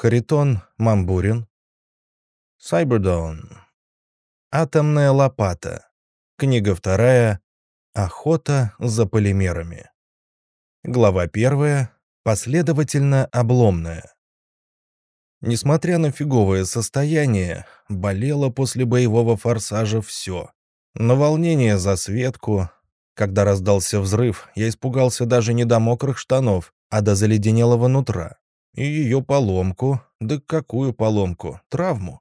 Харитон Мамбурин. Сайбердаун. Атомная лопата. Книга вторая. Охота за полимерами. Глава первая. Последовательно обломная. Несмотря на фиговое состояние, болело после боевого форсажа все. На волнение за Светку. Когда раздался взрыв, я испугался даже не до мокрых штанов, а до заледенелого нутра. И ее поломку. Да какую поломку? Травму.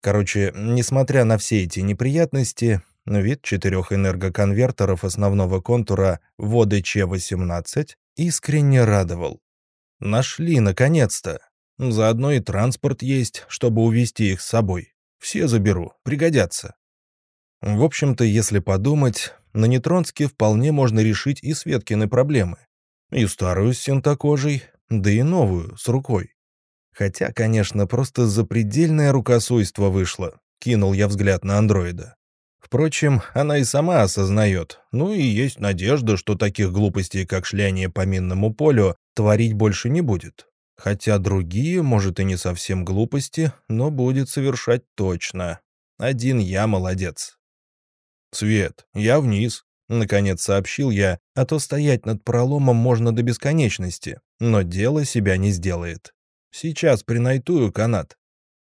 Короче, несмотря на все эти неприятности, вид четырех энергоконвертеров основного контура воды Ч-18 искренне радовал. Нашли, наконец-то. Заодно и транспорт есть, чтобы увезти их с собой. Все заберу, пригодятся. В общем-то, если подумать, на Нейтронске вполне можно решить и Светкины проблемы. И старую с синтокожей, да и новую, с рукой. Хотя, конечно, просто запредельное рукосуйство вышло, кинул я взгляд на андроида. Впрочем, она и сама осознает, ну и есть надежда, что таких глупостей, как шляние по минному полю, творить больше не будет. Хотя другие, может, и не совсем глупости, но будет совершать точно. Один я молодец. «Свет, я вниз», — наконец сообщил я, а то стоять над проломом можно до бесконечности, но дело себя не сделает. «Сейчас принайтую канат».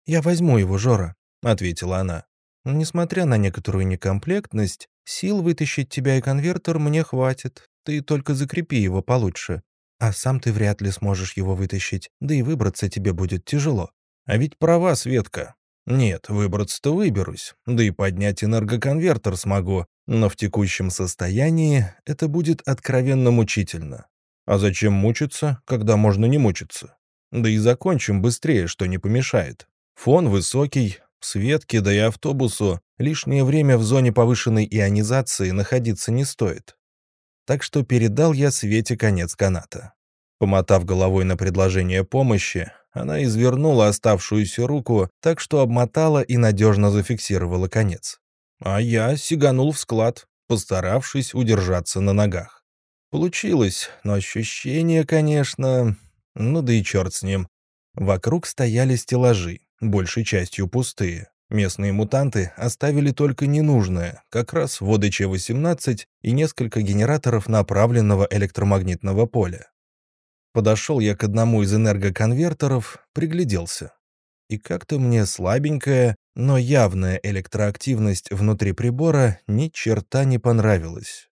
«Я возьму его, Жора», — ответила она. «Несмотря на некоторую некомплектность, сил вытащить тебя и конвертер мне хватит. Ты только закрепи его получше. А сам ты вряд ли сможешь его вытащить, да и выбраться тебе будет тяжело. А ведь права, Светка. Нет, выбраться-то выберусь, да и поднять энергоконвертер смогу, но в текущем состоянии это будет откровенно мучительно. А зачем мучиться, когда можно не мучиться? Да и закончим быстрее, что не помешает. Фон высокий, Светке, да и автобусу лишнее время в зоне повышенной ионизации находиться не стоит так что передал я Свете конец каната. Помотав головой на предложение помощи, она извернула оставшуюся руку так, что обмотала и надежно зафиксировала конец. А я сиганул в склад, постаравшись удержаться на ногах. Получилось, но ощущение, конечно... Ну да и черт с ним. Вокруг стояли стеллажи, большей частью пустые. Местные мутанты оставили только ненужное, как раз воды Ч-18 и несколько генераторов направленного электромагнитного поля. Подошел я к одному из энергоконвертеров, пригляделся. И как-то мне слабенькая, но явная электроактивность внутри прибора ни черта не понравилась.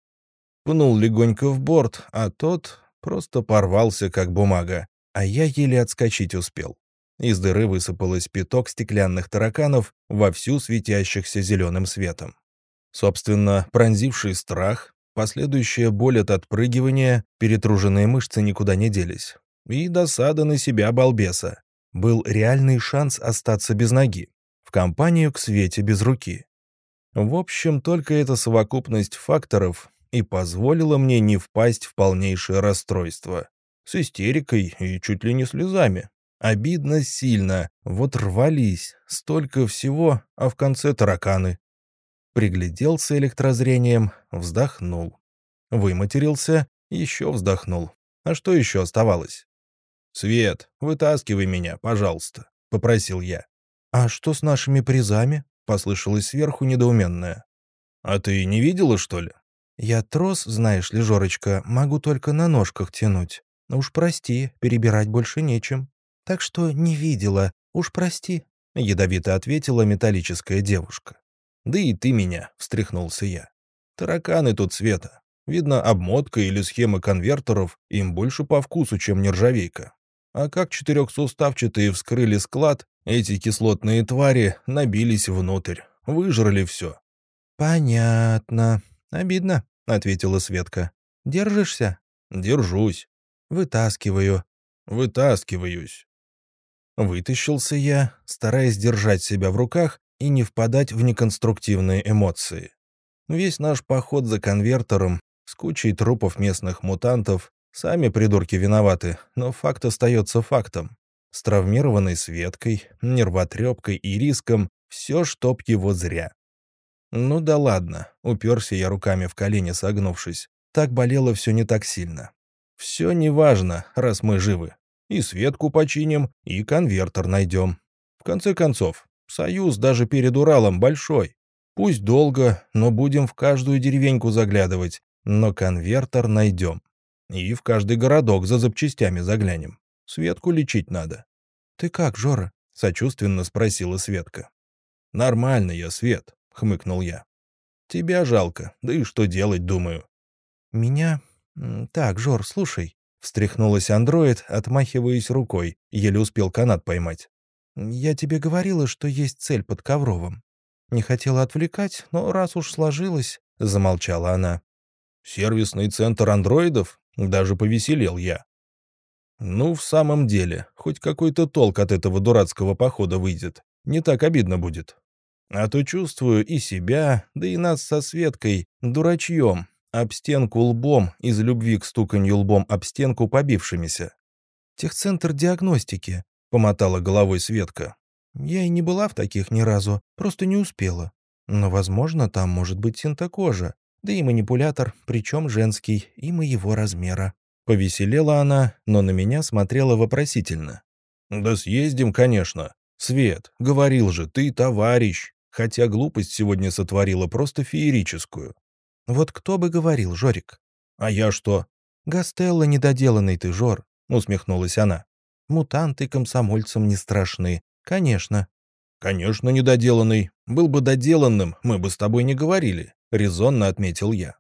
Пнул легонько в борт, а тот просто порвался, как бумага, а я еле отскочить успел. Из дыры высыпалось пяток стеклянных тараканов, вовсю светящихся зеленым светом. Собственно, пронзивший страх, последующая боль от отпрыгивания, перетруженные мышцы никуда не делись. И досада на себя балбеса. Был реальный шанс остаться без ноги, в компанию к Свете без руки. В общем, только эта совокупность факторов и позволила мне не впасть в полнейшее расстройство. С истерикой и чуть ли не слезами. Обидно сильно. Вот рвались. Столько всего, а в конце тараканы. Пригляделся электрозрением, вздохнул. Выматерился, еще вздохнул. А что еще оставалось? «Свет, вытаскивай меня, пожалуйста», — попросил я. «А что с нашими призами?» — послышалось сверху недоуменное. «А ты не видела, что ли?» «Я трос, знаешь ли, Жорочка, могу только на ножках тянуть. Уж прости, перебирать больше нечем». Так что не видела, уж прости», — ядовито ответила металлическая девушка. «Да и ты меня», — встряхнулся я. «Тараканы тут света. Видно, обмотка или схема конвертеров им больше по вкусу, чем нержавейка. А как четырехсуставчатые вскрыли склад, эти кислотные твари набились внутрь, выжрали все». «Понятно. Обидно», — ответила Светка. «Держишься?» «Держусь». «Вытаскиваю». «Вытаскиваюсь». Вытащился я, стараясь держать себя в руках и не впадать в неконструктивные эмоции. Весь наш поход за конвертером с кучей трупов местных мутантов, сами придурки виноваты, но факт остается фактом. С травмированной Светкой, нервотрепкой и риском все, чтоб его зря. Ну да ладно, уперся я руками в колени, согнувшись. Так болело все не так сильно. Все неважно, раз мы живы. И Светку починим, и конвертер найдем. В конце концов, союз даже перед Уралом большой. Пусть долго, но будем в каждую деревеньку заглядывать, но конвертер найдем. И в каждый городок за запчастями заглянем. Светку лечить надо. «Ты как, Жора?» — сочувственно спросила Светка. «Нормально я, Свет», — хмыкнул я. «Тебя жалко, да и что делать, думаю». «Меня? Так, Жор, слушай», — встряхнулась андроид, отмахиваясь рукой, еле успел канат поймать. «Я тебе говорила, что есть цель под Ковровым. Не хотела отвлекать, но раз уж сложилось...» — замолчала она. «Сервисный центр андроидов?» — даже повеселел я. «Ну, в самом деле, хоть какой-то толк от этого дурацкого похода выйдет. Не так обидно будет. А то чувствую и себя, да и нас со Светкой, дурачьем, об стенку лбом, из любви к стуканью лбом об стенку побившимися. «Техцентр диагностики», — помотала головой Светка. «Я и не была в таких ни разу, просто не успела. Но, возможно, там может быть синтокожа, да и манипулятор, причем женский, и моего размера». Повеселела она, но на меня смотрела вопросительно. «Да съездим, конечно. Свет, говорил же, ты товарищ хотя глупость сегодня сотворила просто феерическую. Вот кто бы говорил, Жорик? А я что? Гастелло недоделанный ты, Жор, усмехнулась она. Мутанты комсомольцам не страшны. Конечно. Конечно, недоделанный. Был бы доделанным, мы бы с тобой не говорили, резонно отметил я.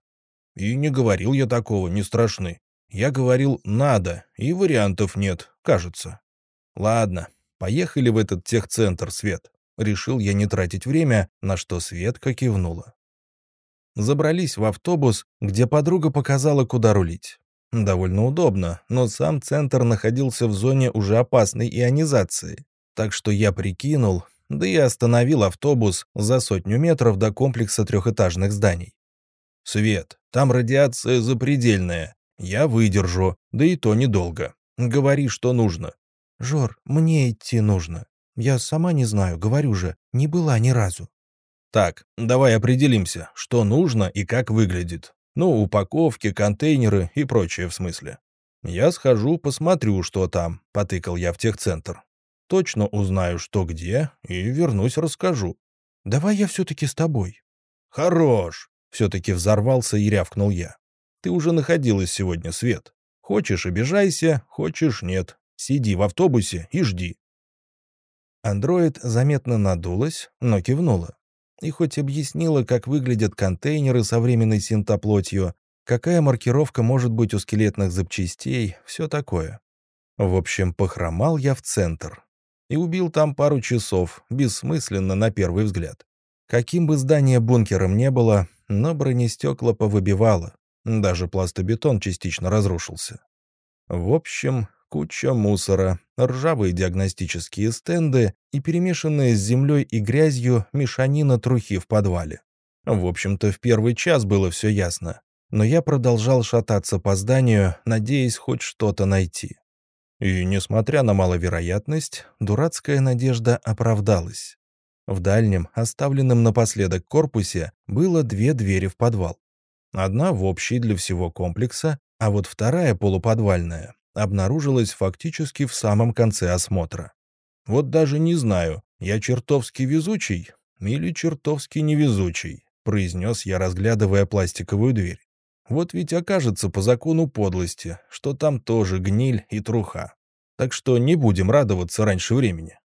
И не говорил я такого, не страшны. Я говорил «надо», и вариантов нет, кажется. Ладно, поехали в этот техцентр, Свет. Решил я не тратить время, на что Светка кивнула. Забрались в автобус, где подруга показала, куда рулить. Довольно удобно, но сам центр находился в зоне уже опасной ионизации. Так что я прикинул, да и остановил автобус за сотню метров до комплекса трехэтажных зданий. «Свет, там радиация запредельная. Я выдержу, да и то недолго. Говори, что нужно». «Жор, мне идти нужно», я сама не знаю, говорю же, не была ни разу. Так, давай определимся, что нужно и как выглядит. Ну, упаковки, контейнеры и прочее в смысле. Я схожу, посмотрю, что там, потыкал я в техцентр. Точно узнаю, что где, и вернусь расскажу. Давай я все-таки с тобой. Хорош! Все-таки взорвался и рявкнул я. Ты уже находилась сегодня, Свет. Хочешь, обижайся, хочешь, нет. Сиди в автобусе и жди. Андроид заметно надулась, но кивнула. И хоть объяснила, как выглядят контейнеры со временной синтоплотью, какая маркировка может быть у скелетных запчастей, все такое. В общем, похромал я в центр. И убил там пару часов, бессмысленно на первый взгляд. Каким бы здание бункером не было, но бронестекла повыбивало. Даже пластобетон частично разрушился. В общем, куча мусора, ржавые диагностические стенды и перемешанные с землей и грязью мешанина трухи в подвале. В общем-то, в первый час было все ясно, но я продолжал шататься по зданию, надеясь хоть что-то найти. И, несмотря на маловероятность, дурацкая надежда оправдалась. В дальнем, оставленном напоследок корпусе, было две двери в подвал. Одна в общий для всего комплекса, а вот вторая полуподвальная обнаружилась фактически в самом конце осмотра. Вот даже не знаю, я чертовски везучий или чертовски невезучий, произнес я, разглядывая пластиковую дверь. Вот ведь окажется по закону подлости, что там тоже гниль и труха. Так что не будем радоваться раньше времени.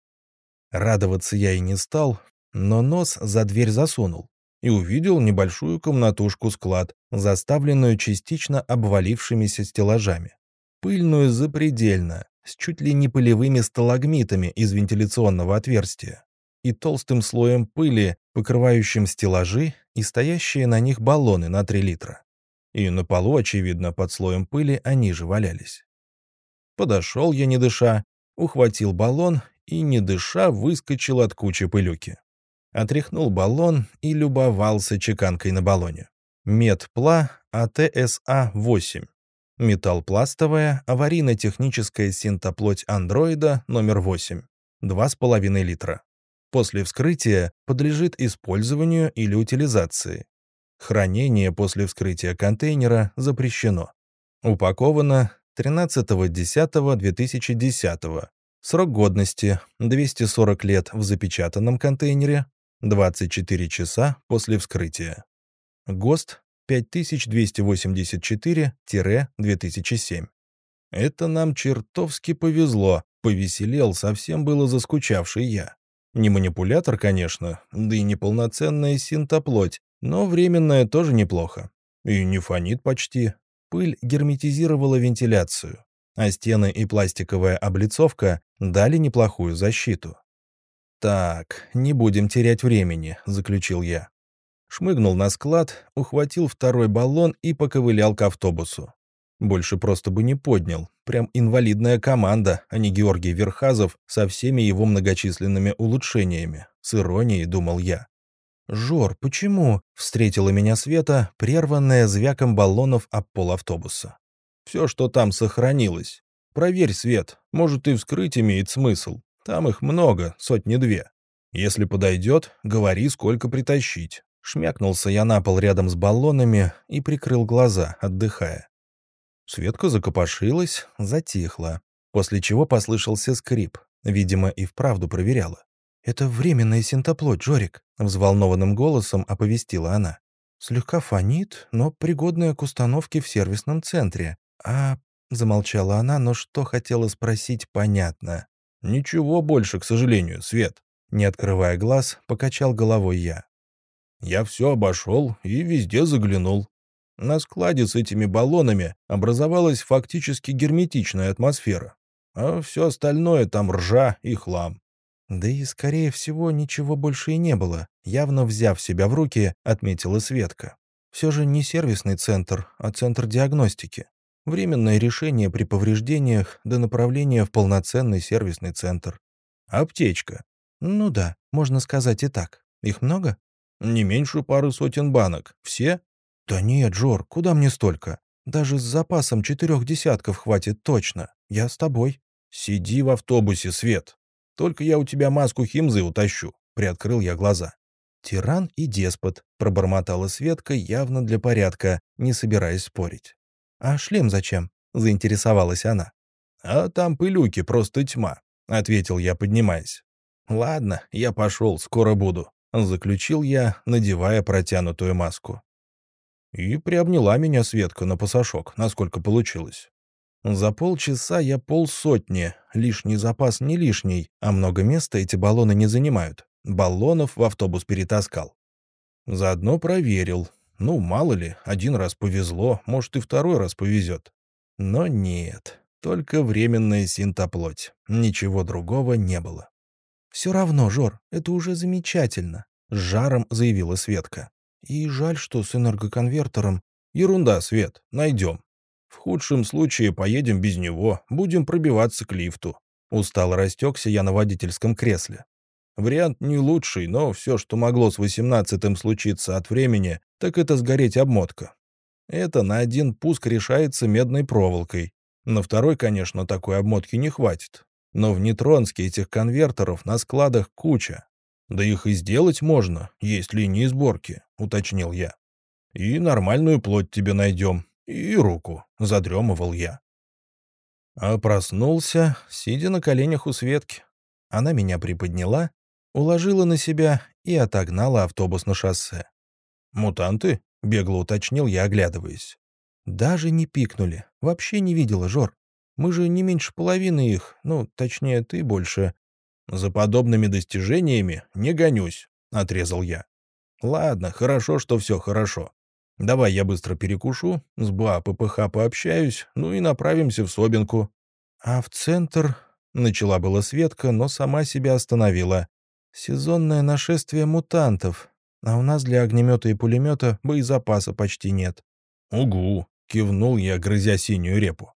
Радоваться я и не стал, но нос за дверь засунул и увидел небольшую комнатушку-склад, заставленную частично обвалившимися стеллажами пыльную запредельно, с чуть ли не полевыми сталагмитами из вентиляционного отверстия и толстым слоем пыли, покрывающим стеллажи и стоящие на них баллоны на 3 литра. И на полу, очевидно, под слоем пыли они же валялись. Подошел я, не дыша, ухватил баллон и, не дыша, выскочил от кучи пылюки. Отряхнул баллон и любовался чеканкой на баллоне. Медпла АТСА-8 Металлпластовая аварийно-техническая синтоплоть андроида номер 8. 2,5 литра. После вскрытия подлежит использованию или утилизации. Хранение после вскрытия контейнера запрещено. Упаковано 13.10.2010. Срок годности 240 лет в запечатанном контейнере, 24 часа после вскрытия. ГОСТ 5284-2007. Это нам чертовски повезло, повеселел, совсем было заскучавший я. Не манипулятор, конечно, да и не полноценная синтоплоть, но временная тоже неплохо. И не фонит почти. Пыль герметизировала вентиляцию, а стены и пластиковая облицовка дали неплохую защиту. «Так, не будем терять времени», — заключил я. Шмыгнул на склад, ухватил второй баллон и поковылял к автобусу. Больше просто бы не поднял. Прям инвалидная команда, а не Георгий Верхазов со всеми его многочисленными улучшениями. С иронией думал я. «Жор, почему?» — встретила меня Света, прерванная звяком баллонов об пол автобуса. «Все, что там сохранилось. Проверь, Свет, может и вскрыть имеет смысл. Там их много, сотни-две. Если подойдет, говори, сколько притащить». Шмякнулся я на пол рядом с баллонами и прикрыл глаза, отдыхая. Светка закопошилась, затихла, после чего послышался скрип. Видимо, и вправду проверяла. «Это временная синтоплоть, Жорик», — взволнованным голосом оповестила она. «Слегка фонит, но пригодная к установке в сервисном центре. А...» — замолчала она, но что хотела спросить, понятно. «Ничего больше, к сожалению, Свет». Не открывая глаз, покачал головой я. «Я все обошел и везде заглянул. На складе с этими баллонами образовалась фактически герметичная атмосфера, а все остальное там ржа и хлам. Да и, скорее всего, ничего больше и не было, явно взяв себя в руки, отметила Светка. Все же не сервисный центр, а центр диагностики. Временное решение при повреждениях до направления в полноценный сервисный центр. Аптечка. Ну да, можно сказать и так. Их много? Не меньше пары сотен банок. Все? Да нет, Джор, куда мне столько? Даже с запасом четырех десятков хватит точно. Я с тобой. Сиди в автобусе, Свет. Только я у тебя маску химзы утащу», — приоткрыл я глаза. «Тиран и деспот», — пробормотала Светка явно для порядка, не собираясь спорить. «А шлем зачем?» — заинтересовалась она. «А там пылюки, просто тьма», — ответил я, поднимаясь. «Ладно, я пошел, скоро буду», — заключил я, надевая протянутую маску. И приобняла меня Светка на пасашок, насколько получилось. За полчаса я полсотни, лишний запас не лишний, а много места эти баллоны не занимают. Баллонов в автобус перетаскал. Заодно проверил. Ну, мало ли, один раз повезло, может и второй раз повезет. Но нет, только временная синтоплоть. Ничего другого не было. «Все равно, Жор, это уже замечательно», — с жаром заявила Светка. «И жаль, что с энергоконвертером...» «Ерунда, Свет, найдем. В худшем случае поедем без него, будем пробиваться к лифту. Устал растекся я на водительском кресле. Вариант не лучший, но все, что могло с восемнадцатым случиться от времени, так это сгореть обмотка. Это на один пуск решается медной проволокой. На второй, конечно, такой обмотки не хватит. Но в нейтронске этих конвертеров на складах куча. Да их и сделать можно, есть линии сборки, уточнил я. И нормальную плоть тебе найдем, и руку, задремывал я. А проснулся, сидя на коленях у Светки. Она меня приподняла, уложила на себя и отогнала автобус на шоссе. «Мутанты?» — бегло уточнил я, оглядываясь. «Даже не пикнули. Вообще не видела, Жор. Мы же не меньше половины их, ну, точнее, ты больше». «За подобными достижениями не гонюсь», — отрезал я. «Ладно, хорошо, что все хорошо. Давай я быстро перекушу, с БА ППХ пообщаюсь, ну и направимся в Собинку. А в центр... Начала была Светка, но сама себя остановила. Сезонное нашествие мутантов, а у нас для огнемета и пулемета боезапаса почти нет. «Угу!» — кивнул я, грызя синюю репу.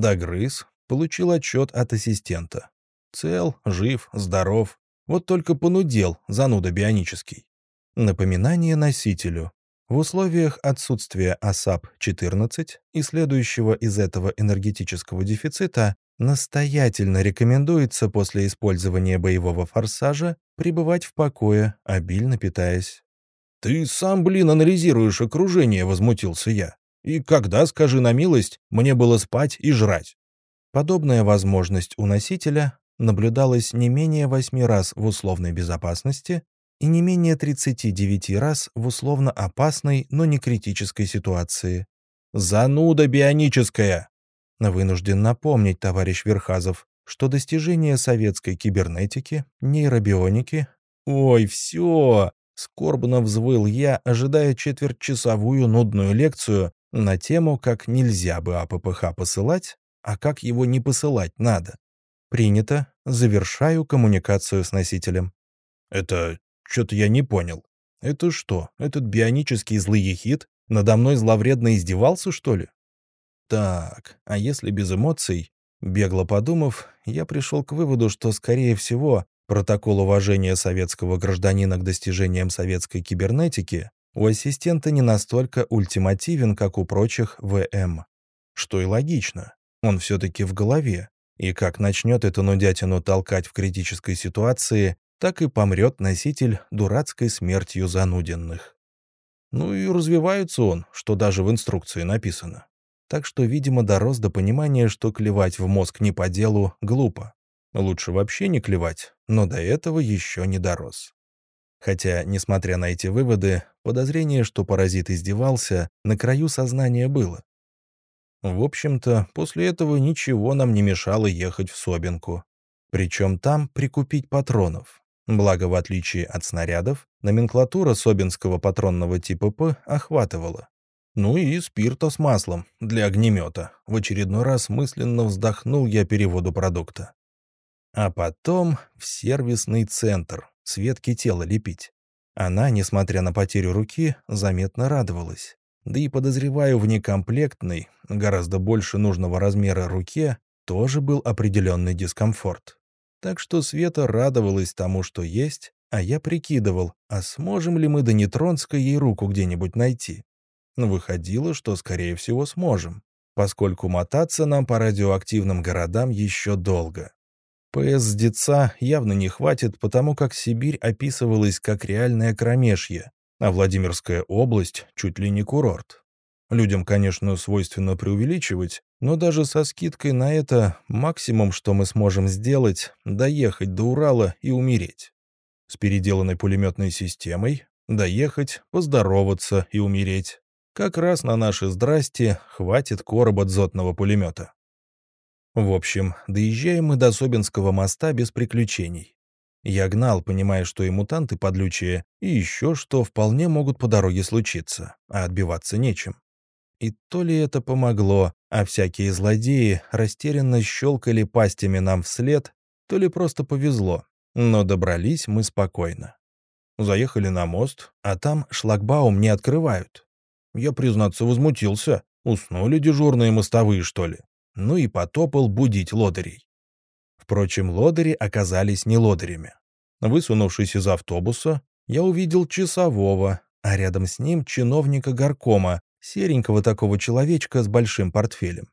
Догрыз, получил отчет от ассистента. Цел, жив, здоров. Вот только понудел, зануда бионический. Напоминание носителю. В условиях отсутствия АСАП-14 и следующего из этого энергетического дефицита настоятельно рекомендуется после использования боевого форсажа пребывать в покое, обильно питаясь. «Ты сам, блин, анализируешь окружение», — возмутился я. И когда, скажи на милость, мне было спать и жрать? Подобная возможность у носителя наблюдалась не менее 8 раз в условной безопасности и не менее 39 раз в условно опасной, но не критической ситуации. «Зануда бионическая!» Вынужден напомнить, товарищ Верхазов, что достижения советской кибернетики, нейробионики... «Ой, все!» — скорбно взвыл я, ожидая четвертьчасовую нудную лекцию на тему, как нельзя бы АППХ посылать, а как его не посылать надо. Принято. Завершаю коммуникацию с носителем. Это что-то я не понял. Это что, этот бионический злый ехид надо мной зловредно издевался, что ли? Так, а если без эмоций? Бегло подумав, я пришел к выводу, что, скорее всего, протокол уважения советского гражданина к достижениям советской кибернетики у ассистента не настолько ультимативен, как у прочих ВМ. Что и логично. Он все-таки в голове, и как начнет эту нудятину толкать в критической ситуации, так и помрет носитель дурацкой смертью зануденных. Ну и развивается он, что даже в инструкции написано. Так что, видимо, дорос до понимания, что клевать в мозг не по делу глупо. Лучше вообще не клевать, но до этого еще не дорос. Хотя, несмотря на эти выводы, подозрение, что паразит издевался, на краю сознания было. В общем-то, после этого ничего нам не мешало ехать в Собинку. Причем там прикупить патронов. Благо, в отличие от снарядов, номенклатура собинского патронного типа П охватывала. Ну и спирта с маслом для огнемета. В очередной раз мысленно вздохнул я переводу продукта. А потом в сервисный центр, светки тела лепить. Она, несмотря на потерю руки, заметно радовалась. Да и подозреваю, в некомплектной, гораздо больше нужного размера руке, тоже был определенный дискомфорт. Так что Света радовалась тому, что есть, а я прикидывал, а сможем ли мы до Нейтронска ей руку где-нибудь найти. Выходило, что, скорее всего, сможем, поскольку мотаться нам по радиоактивным городам еще долго. ПС Деца явно не хватит, потому как Сибирь описывалась как реальное кромешье, а Владимирская область чуть ли не курорт. Людям, конечно, свойственно преувеличивать, но даже со скидкой на это максимум, что мы сможем сделать, доехать до Урала и умереть. С переделанной пулеметной системой доехать, поздороваться и умереть. Как раз на наше «здрасте» хватит короба дзотного пулемета. В общем, доезжаем мы до Собинского моста без приключений. Я гнал, понимая, что и мутанты подлючие, и еще что вполне могут по дороге случиться, а отбиваться нечем. И то ли это помогло, а всякие злодеи растерянно щелкали пастями нам вслед, то ли просто повезло, но добрались мы спокойно. Заехали на мост, а там шлагбаум не открывают. Я, признаться, возмутился. Уснули дежурные мостовые, что ли? Ну и потопал будить лодырей. Впрочем, лодыри оказались не лодырями. Высунувшись из автобуса, я увидел часового, а рядом с ним чиновника горкома, серенького такого человечка с большим портфелем.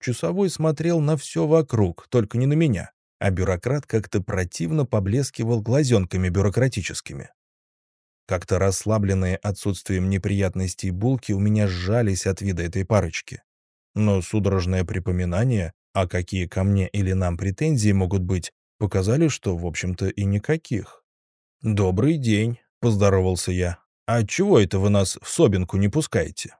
Часовой смотрел на все вокруг, только не на меня, а бюрократ как-то противно поблескивал глазенками бюрократическими. Как-то расслабленные отсутствием неприятностей булки у меня сжались от вида этой парочки. Но судорожное припоминание а какие ко мне или нам претензии могут быть, показали, что, в общем-то, и никаких. «Добрый день», — поздоровался я. «А чего это вы нас в Собинку не пускаете?»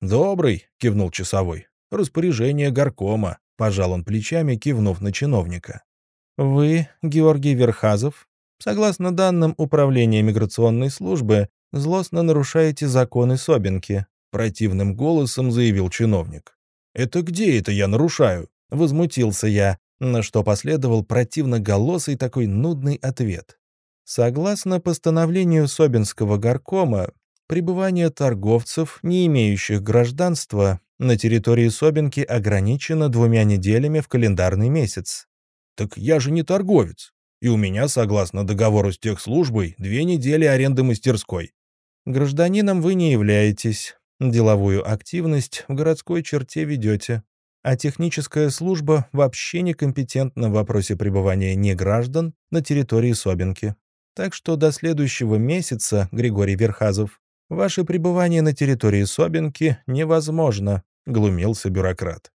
«Добрый», — кивнул часовой. «Распоряжение горкома», — пожал он плечами, кивнув на чиновника. «Вы, Георгий Верхазов, согласно данным Управления миграционной службы, злостно нарушаете законы Собинки», — противным голосом заявил чиновник. «Это где это я нарушаю?» Возмутился я, на что последовал противно-голосый такой нудный ответ. Согласно постановлению Собинского горкома, пребывание торговцев, не имеющих гражданства, на территории Собинки ограничено двумя неделями в календарный месяц. Так я же не торговец, и у меня, согласно договору с техслужбой, две недели аренды мастерской. Гражданином вы не являетесь, деловую активность в городской черте ведете а техническая служба вообще некомпетентна в вопросе пребывания неграждан на территории Собинки. Так что до следующего месяца, Григорий Верхазов, ваше пребывание на территории Собинки невозможно», — глумился бюрократ.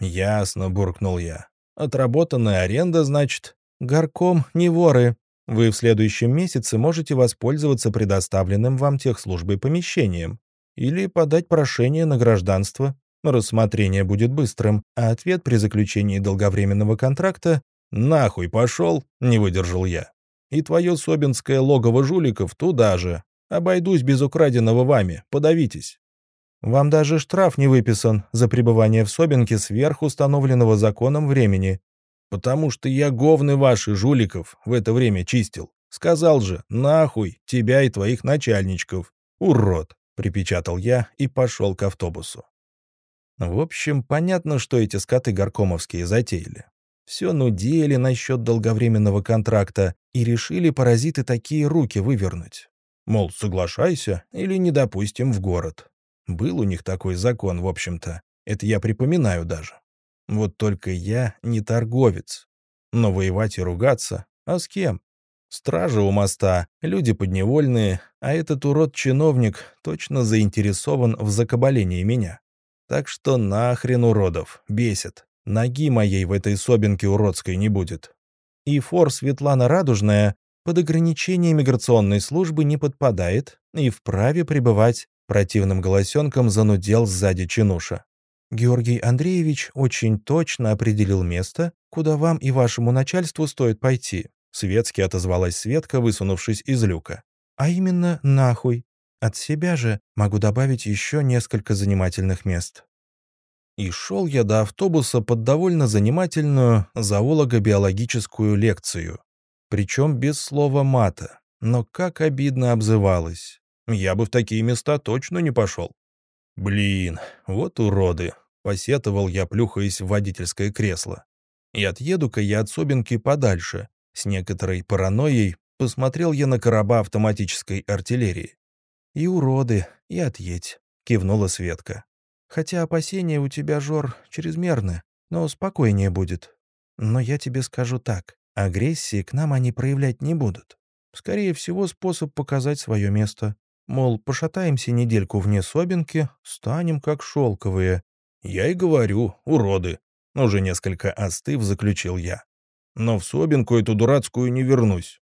«Ясно», — буркнул я. «Отработанная аренда, значит?» «Горком не воры. Вы в следующем месяце можете воспользоваться предоставленным вам техслужбой помещением или подать прошение на гражданство. Рассмотрение будет быстрым, а ответ при заключении долговременного контракта «Нахуй пошел!» — не выдержал я. «И твое собинское логово жуликов туда же. Обойдусь без украденного вами, подавитесь». «Вам даже штраф не выписан за пребывание в Собинке сверх установленного законом времени», «Потому что я говны ваши, жуликов, в это время чистил. Сказал же, нахуй, тебя и твоих начальничков. Урод!» — припечатал я и пошел к автобусу. В общем, понятно, что эти скоты горкомовские затеяли. Все нудели насчет долговременного контракта и решили паразиты такие руки вывернуть. Мол, соглашайся или не допустим в город. Был у них такой закон, в общем-то. Это я припоминаю даже. Вот только я не торговец. Но воевать и ругаться, а с кем? Стражи у моста, люди подневольные, а этот урод-чиновник точно заинтересован в закабалении меня. Так что нахрен уродов, бесит. Ноги моей в этой собинке уродской не будет. И фор Светлана Радужная под ограничение миграционной службы не подпадает и вправе пребывать, противным голосенком занудел сзади чинуша. Георгий Андреевич очень точно определил место, куда вам и вашему начальству стоит пойти. Светски отозвалась Светка, высунувшись из люка. А именно нахуй. От себя же могу добавить еще несколько занимательных мест. И шел я до автобуса под довольно занимательную зоолого-биологическую лекцию. Причем без слова мата. Но как обидно обзывалась. Я бы в такие места точно не пошел. «Блин, вот уроды!» — посетовал я, плюхаясь в водительское кресло. «И отъеду-ка я от Собинки подальше». С некоторой паранойей посмотрел я на короба автоматической артиллерии. «И уроды, и отъедь», — кивнула Светка. «Хотя опасения у тебя, Жор, чрезмерны, но спокойнее будет. Но я тебе скажу так, агрессии к нам они проявлять не будут. Скорее всего, способ показать свое место. Мол, пошатаемся недельку вне Собинки, станем как шелковые. Я и говорю, уроды. Уже несколько остыв заключил я. Но в Собинку эту дурацкую не вернусь.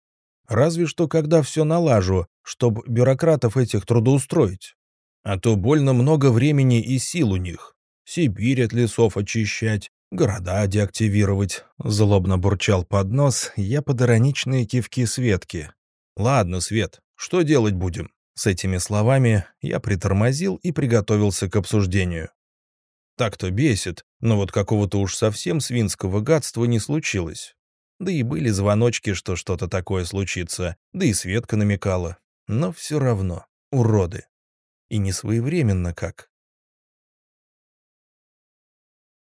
Разве что когда все налажу, чтоб бюрократов этих трудоустроить. А то больно много времени и сил у них. Сибирь от лесов очищать, города деактивировать. Злобно бурчал под нос я под ироничные кивки Светки. Ладно, Свет, что делать будем? С этими словами я притормозил и приготовился к обсуждению. Так-то бесит, но вот какого-то уж совсем свинского гадства не случилось. Да и были звоночки, что что-то такое случится, да и Светка намекала. Но все равно, уроды. И не своевременно как.